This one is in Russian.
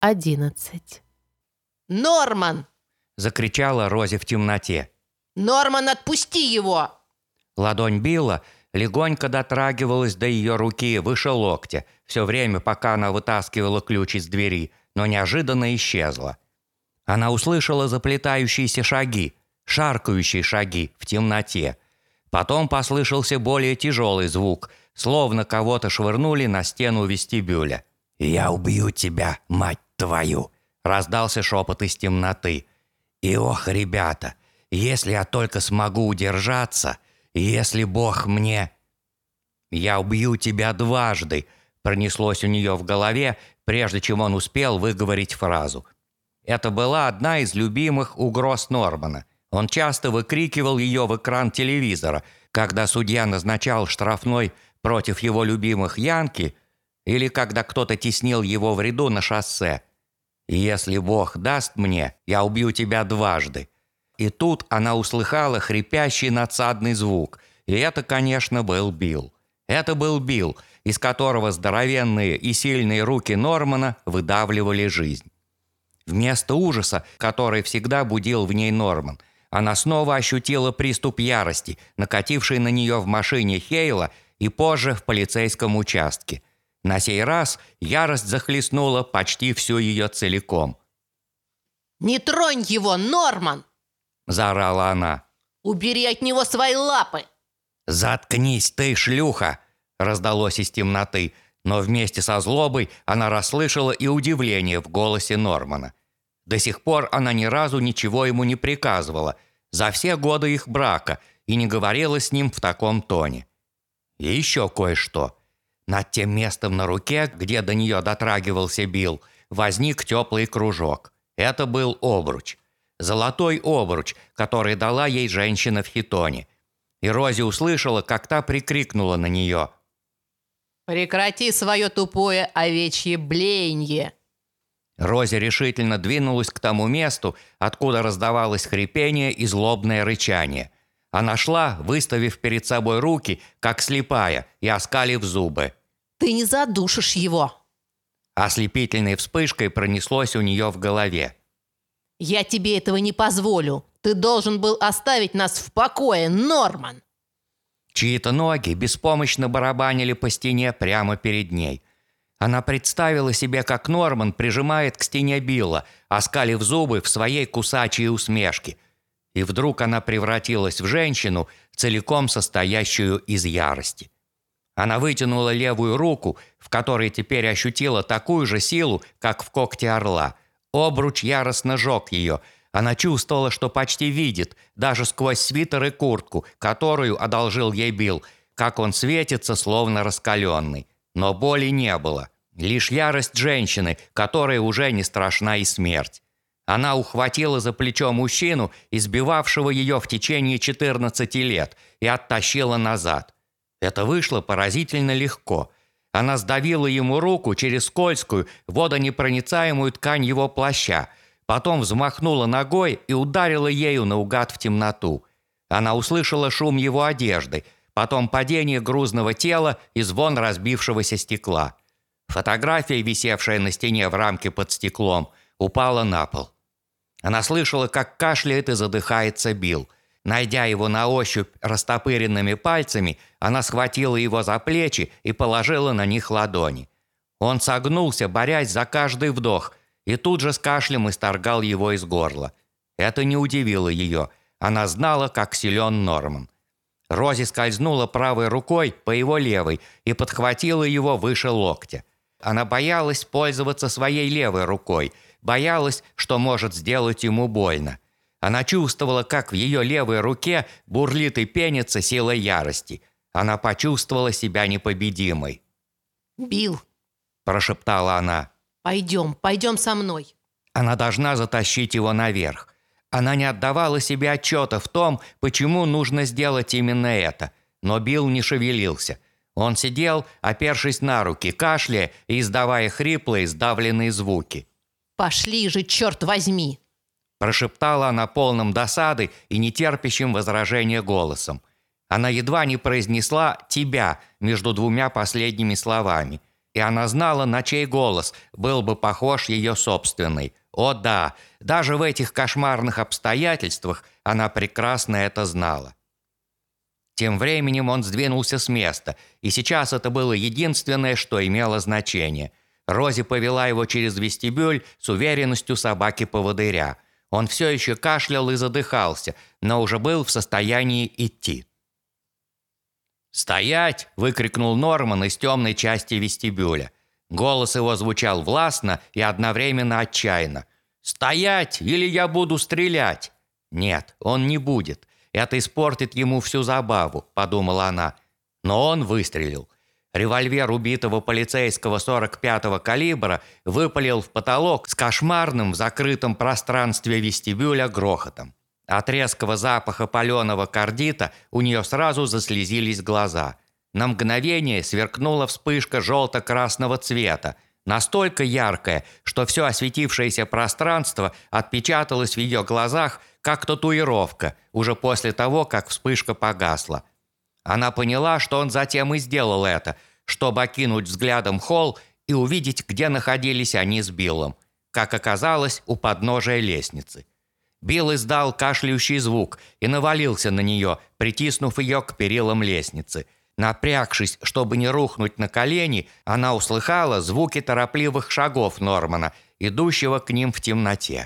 11. «Норман! Закричала Рози в темноте. Норман, отпусти его!» Ладонь Билла легонько дотрагивалась до ее руки выше локтя, все время, пока она вытаскивала ключ из двери, но неожиданно исчезла. Она услышала заплетающиеся шаги, шаркающие шаги в темноте. Потом послышался более тяжелый звук, словно кого-то швырнули на стену вестибюля. «Я убью тебя, мать твою!» – раздался шепот из темноты. «И ох, ребята, если я только смогу удержаться, если Бог мне...» «Я убью тебя дважды», – пронеслось у нее в голове, прежде чем он успел выговорить фразу. Это была одна из любимых угроз Нормана. Он часто выкрикивал ее в экран телевизора, когда судья назначал штрафной против его любимых Янки или когда кто-то теснил его в ряду на шоссе. «Если Бог даст мне, я убью тебя дважды». И тут она услыхала хрипящий надсадный звук, и это, конечно, был Билл. Это был Билл, из которого здоровенные и сильные руки Нормана выдавливали жизнь. Вместо ужаса, который всегда будил в ней Норман, она снова ощутила приступ ярости, накативший на нее в машине Хейла и позже в полицейском участке. На сей раз ярость захлестнула почти всю ее целиком. «Не тронь его, Норман!» – заорала она. «Убери от него свои лапы!» «Заткнись ты, шлюха!» – раздалось из темноты, но вместе со злобой она расслышала и удивление в голосе Нормана. До сих пор она ни разу ничего ему не приказывала, за все годы их брака, и не говорила с ним в таком тоне. И еще кое-что. Над тем местом на руке, где до нее дотрагивался Билл, возник теплый кружок. Это был обруч. Золотой обруч, который дала ей женщина в хитоне – и Рози услышала, как та прикрикнула на нее. «Прекрати свое тупое овечье блеяние!» Рози решительно двинулась к тому месту, откуда раздавалось хрипение и злобное рычание. Она шла, выставив перед собой руки, как слепая, и оскалив зубы. «Ты не задушишь его!» Ослепительной вспышкой пронеслось у нее в голове. «Я тебе этого не позволю. Ты должен был оставить нас в покое, Норман!» Чьи-то ноги беспомощно барабанили по стене прямо перед ней. Она представила себе, как Норман прижимает к стене Билла, оскалив зубы в своей кусачей усмешке. И вдруг она превратилась в женщину, целиком состоящую из ярости. Она вытянула левую руку, в которой теперь ощутила такую же силу, как в когте орла. Обруч яростно жег ее – она чувствовала, что почти видит, даже сквозь свитер и куртку, которую одолжил ей Билл, как он светится, словно раскаленный. Но боли не было. Лишь ярость женщины, которой уже не страшна и смерть. Она ухватила за плечо мужчину, избивавшего ее в течение 14 лет, и оттащила назад. Это вышло поразительно легко. Она сдавила ему руку через скользкую, водонепроницаемую ткань его плаща – Потом взмахнула ногой и ударила ею наугад в темноту. Она услышала шум его одежды, потом падение грузного тела и звон разбившегося стекла. Фотография, висевшая на стене в рамке под стеклом, упала на пол. Она слышала, как кашляет и задыхается Билл. Найдя его на ощупь растопыренными пальцами, она схватила его за плечи и положила на них ладони. Он согнулся, борясь за каждый вдох – и тут же с кашлем исторгал его из горла. Это не удивило ее. Она знала, как силен Норман. Рози скользнула правой рукой по его левой и подхватила его выше локтя. Она боялась пользоваться своей левой рукой, боялась, что может сделать ему больно. Она чувствовала, как в ее левой руке бурлит и пенится сила ярости. Она почувствовала себя непобедимой. «Билл», – прошептала она. «Пойдем, пойдем со мной». Она должна затащить его наверх. Она не отдавала себе отчета в том, почему нужно сделать именно это. Но Билл не шевелился. Он сидел, опершись на руки, кашляя и издавая хриплые, сдавленные звуки. «Пошли же, черт возьми!» Прошептала она полным досады и нетерпящим возражения голосом. Она едва не произнесла «тебя» между двумя последними словами – и она знала, на чей голос был бы похож ее собственный. О да, даже в этих кошмарных обстоятельствах она прекрасно это знала. Тем временем он сдвинулся с места, и сейчас это было единственное, что имело значение. Рози повела его через вестибюль с уверенностью собаки-поводыря. Он все еще кашлял и задыхался, но уже был в состоянии идти. «Стоять!» – выкрикнул Норман из темной части вестибюля. Голос его звучал властно и одновременно отчаянно. «Стоять, или я буду стрелять!» «Нет, он не будет. Это испортит ему всю забаву», – подумала она. Но он выстрелил. Револьвер убитого полицейского 45-го калибра выпалил в потолок с кошмарным в закрытом пространстве вестибюля грохотом. От резкого запаха паленого кардита у нее сразу заслезились глаза. На мгновение сверкнула вспышка желто-красного цвета, настолько яркая, что все осветившееся пространство отпечаталось в ее глазах как татуировка, уже после того, как вспышка погасла. Она поняла, что он затем и сделал это, чтобы окинуть взглядом холл и увидеть, где находились они с Биллом. Как оказалось, у подножия лестницы. Билл издал кашляющий звук и навалился на нее, притиснув ее к перилам лестницы. Напрягшись, чтобы не рухнуть на колени, она услыхала звуки торопливых шагов Нормана, идущего к ним в темноте.